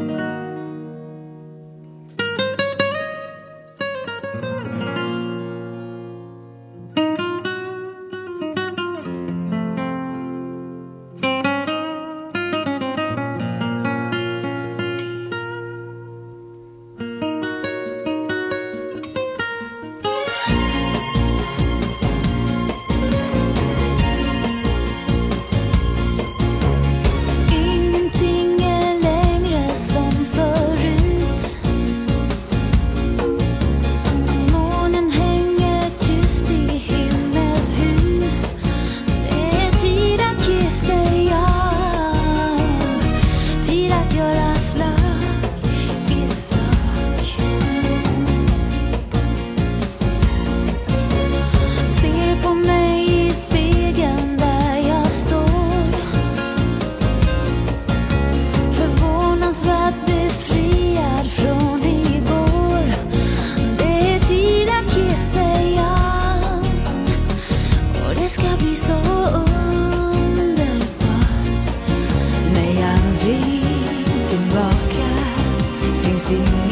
Ingenting underbart